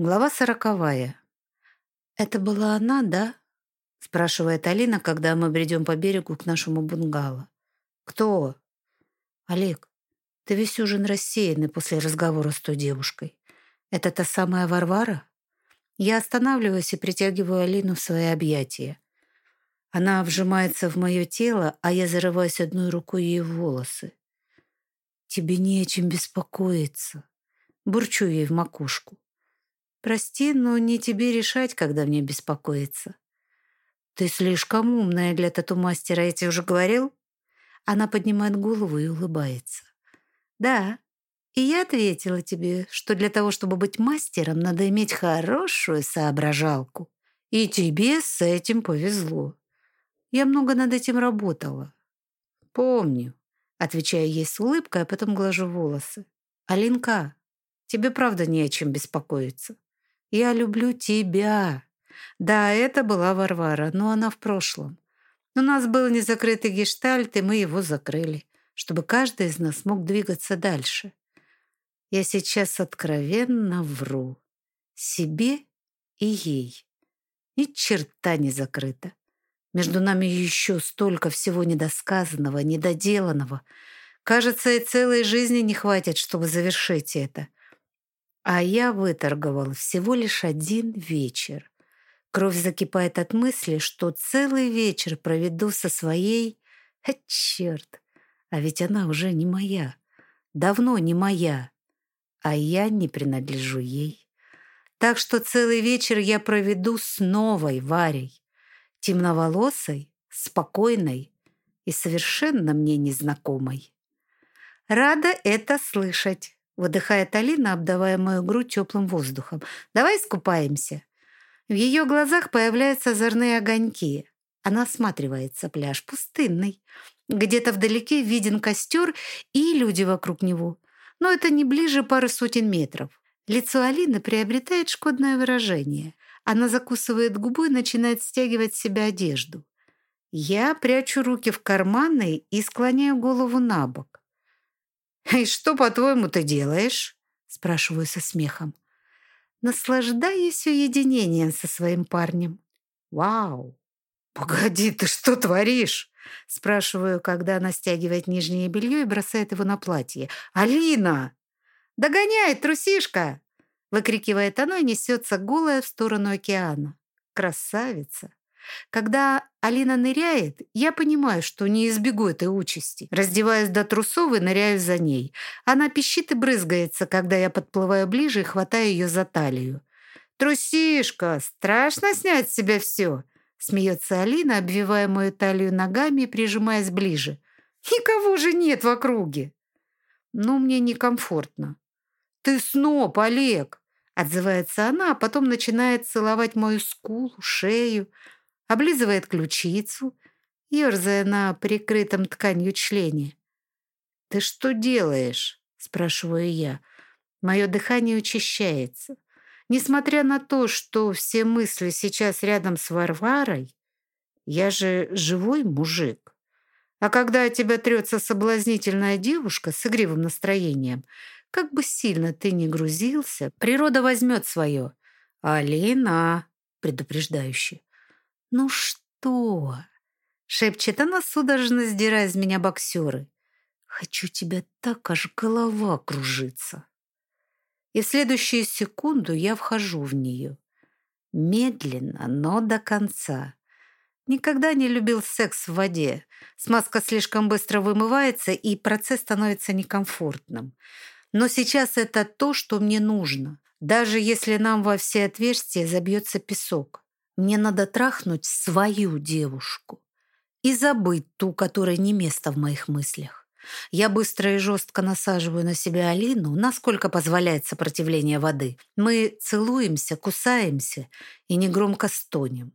Глава сороковая. «Это была она, да?» — спрашивает Алина, когда мы бредем по берегу к нашему бунгало. «Кто?» «Олег, ты весь ужин рассеянный после разговора с той девушкой. Это та самая Варвара?» Я останавливаюсь и притягиваю Алину в свои объятия. Она вжимается в мое тело, а я зарываюсь одной рукой ей в волосы. «Тебе не о чем беспокоиться», — бурчу ей в макушку. Прости, но не тебе решать, когда мне беспокоиться. Ты слишком умная для тату-мастера, я тебе уже говорил? Она поднимает голову и улыбается. Да, и я ответила тебе, что для того, чтобы быть мастером, надо иметь хорошую соображалку. И тебе с этим повезло. Я много над этим работала. Помню, отвечаю ей с улыбкой, а потом глажу волосы. Алинка, тебе правда не о чем беспокоиться. Я люблю тебя. Да, это была Варвара, но она в прошлом. У нас был незакрытый гештальт, и мы его закрыли, чтобы каждый из нас мог двигаться дальше. Я сейчас откровенно вру. Себе и ей. Ни черта не закрыто. Между нами еще столько всего недосказанного, недоделанного. Кажется, и целой жизни не хватит, чтобы завершить это. А я выторговал всего лишь один вечер. Кровь закипает от мысли, что целый вечер проведу со своей... А, черт! А ведь она уже не моя. Давно не моя. А я не принадлежу ей. Так что целый вечер я проведу с новой Варей. Темноволосой, спокойной и совершенно мне незнакомой. Рада это слышать. Выдыхает Алина, обдавая мою грудь теплым воздухом. «Давай искупаемся». В ее глазах появляются озорные огоньки. Она осматривается, пляж пустынный. Где-то вдалеке виден костер и люди вокруг него. Но это не ближе пары сотен метров. Лицо Алины приобретает шкодное выражение. Она закусывает губу и начинает стягивать с себя одежду. Я прячу руки в карманы и склоняю голову на бок. «И что, по-твоему, ты делаешь?» спрашиваю со смехом. Наслаждаюсь уединением со своим парнем. «Вау! Погоди, ты что творишь?» спрашиваю, когда она стягивает нижнее белье и бросает его на платье. «Алина! Догоняй, трусишка!» выкрикивает она и несется голая в сторону океана. «Красавица!» Когда Алина ныряет, я понимаю, что не избегу этой участи. Раздеваюсь до трусов и ныряю за ней. Она пищит и брызгается, когда я подплываю ближе и хватаю ее за талию. «Трусишка, страшно снять с себя все!» Смеется Алина, обвивая мою талию ногами и прижимаясь ближе. «Никого же нет в округе!» «Ну, мне некомфортно». «Ты сноб, Олег!» Отзывается она, а потом начинает целовать мою скулу, шею, облизывает ключицу, ерзая на прикрытом тканью члене. «Ты что делаешь?» – спрашиваю я. Мое дыхание учащается. Несмотря на то, что все мысли сейчас рядом с Варварой, я же живой мужик. А когда от тебя трется соблазнительная девушка с игривым настроением, как бы сильно ты ни грузился, природа возьмет свое. «Алина!» – предупреждающе. «Ну что?» — шепчет она, судорожно сдирая из меня боксеры. «Хочу тебя так, аж голова кружится». И в следующую секунду я вхожу в нее. Медленно, но до конца. Никогда не любил секс в воде. Смазка слишком быстро вымывается, и процесс становится некомфортным. Но сейчас это то, что мне нужно, даже если нам во все отверстия забьется песок. Мне надо трахнуть свою девушку и забыть ту, которая не место в моих мыслях. Я быстро и жестко насаживаю на себя Алину, насколько позволяет сопротивление воды. Мы целуемся, кусаемся и негромко стонем.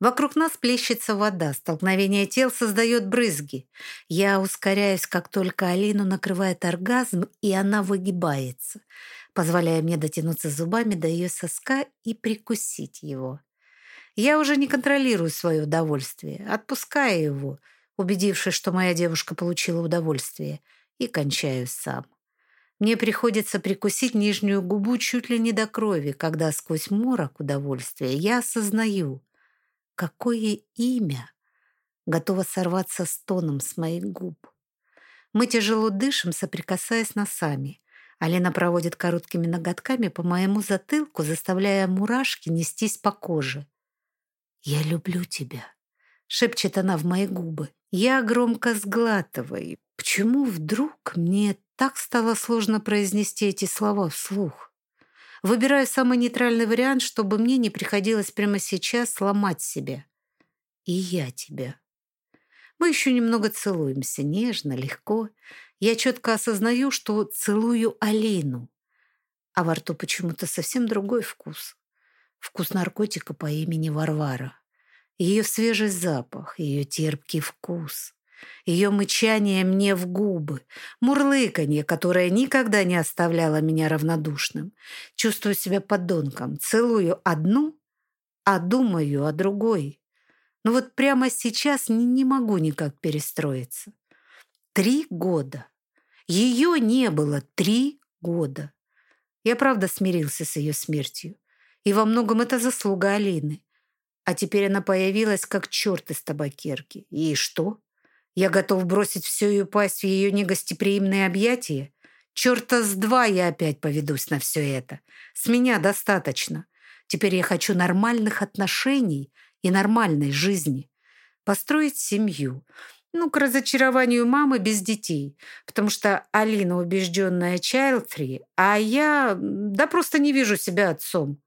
Вокруг нас плещется вода, столкновение тел создает брызги. Я ускоряюсь, как только Алину накрывает оргазм, и она выгибается, позволяя мне дотянуться зубами до ее соска и прикусить его. Я уже не контролирую свое удовольствие, отпускаю его, убедившись, что моя девушка получила удовольствие, и кончаю сам. Мне приходится прикусить нижнюю губу чуть ли не до крови, когда сквозь морок удовольствия я осознаю, какое имя готово сорваться с тоном с моих губ. Мы тяжело дышим, соприкасаясь носами. Алина проводит короткими ноготками по моему затылку, заставляя мурашки нестись по коже. «Я люблю тебя», — шепчет она в мои губы. Я громко сглатываю. Почему вдруг мне так стало сложно произнести эти слова вслух. Выбираю самый нейтральный вариант, чтобы мне не приходилось прямо сейчас сломать себя. И я тебя. Мы еще немного целуемся, нежно, легко. Я четко осознаю, что целую Алину. А во рту почему-то совсем другой вкус. Вкус наркотика по имени Варвара. Ее свежий запах, ее терпкий вкус ее мычание мне в губы, мурлыканье, которое никогда не оставляло меня равнодушным. Чувствую себя подонком, целую одну, а думаю о другой. Но вот прямо сейчас не, не могу никак перестроиться. Три года. Ее не было три года. Я правда смирился с ее смертью. И во многом это заслуга Алины. А теперь она появилась как черт из табакерки. И что? Я готов бросить все и упасть в ее негостеприимные объятия. Черта с два я опять поведусь на все это. С меня достаточно. Теперь я хочу нормальных отношений и нормальной жизни. Построить семью. Ну, к разочарованию мамы без детей. Потому что Алина убежденная child-free, а я... Да просто не вижу себя отцом.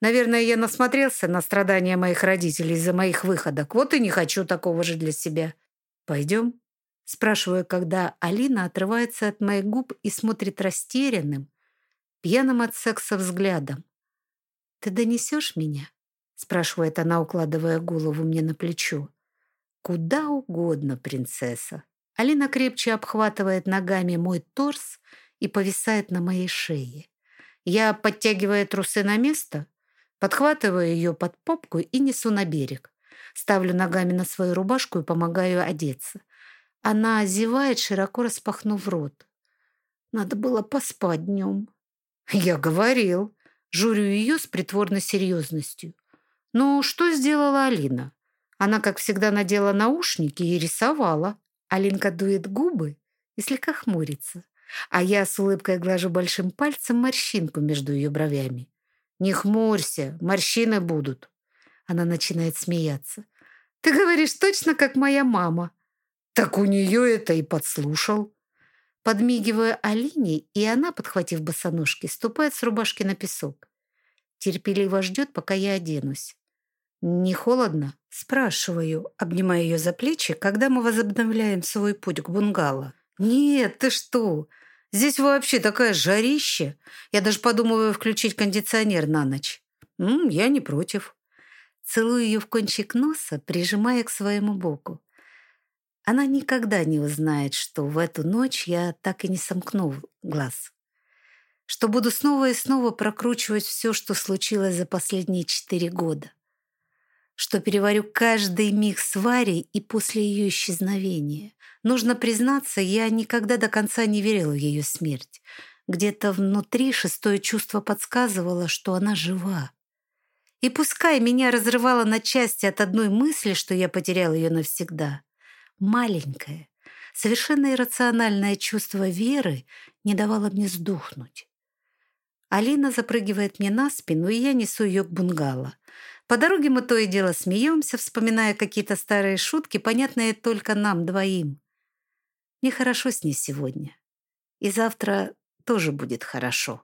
Наверное, я насмотрелся на страдания моих родителей из-за моих выходок. Вот и не хочу такого же для себя. «Пойдем?» Спрашиваю, когда Алина отрывается от моих губ и смотрит растерянным, пьяным от секса взглядом. «Ты донесешь меня?» спрашивает она, укладывая голову мне на плечо. «Куда угодно, принцесса». Алина крепче обхватывает ногами мой торс и повисает на моей шее. Я, подтягивая трусы на место, подхватываю ее под попку и несу на берег. Ставлю ногами на свою рубашку и помогаю одеться. Она озевает, широко распахнув рот. Надо было поспать днем. Я говорил. Журю ее с притворной серьезностью. Ну, что сделала Алина? Она, как всегда, надела наушники и рисовала. Алинка дует губы и слегка хмурится. А я с улыбкой глажу большим пальцем морщинку между ее бровями. «Не хмурься, морщины будут». Она начинает смеяться. «Ты говоришь точно, как моя мама». «Так у нее это и подслушал». Подмигиваю Алине, и она, подхватив босоножки, ступает с рубашки на песок. Терпеливо ждет, пока я оденусь. «Не холодно?» – спрашиваю, обнимая ее за плечи, когда мы возобновляем свой путь к бунгало. «Нет, ты что? Здесь вообще такая жарища. Я даже подумываю включить кондиционер на ночь». М -м, «Я не против». Целую ее в кончик носа, прижимая к своему боку. Она никогда не узнает, что в эту ночь я так и не сомкнул глаз. Что буду снова и снова прокручивать все, что случилось за последние четыре года. Что переварю каждый миг с Варей и после ее исчезновения. Нужно признаться, я никогда до конца не верила в ее смерть. Где-то внутри шестое чувство подсказывало, что она жива. И пускай меня разрывало на части от одной мысли, что я потерял ее навсегда, маленькое, совершенно иррациональное чувство веры не давало мне сдохнуть. Алина запрыгивает мне на спину, и я несу ее к бунгало. По дороге мы то и дело смеемся, вспоминая какие-то старые шутки, понятные только нам двоим. Мне хорошо с ней сегодня. И завтра тоже будет хорошо.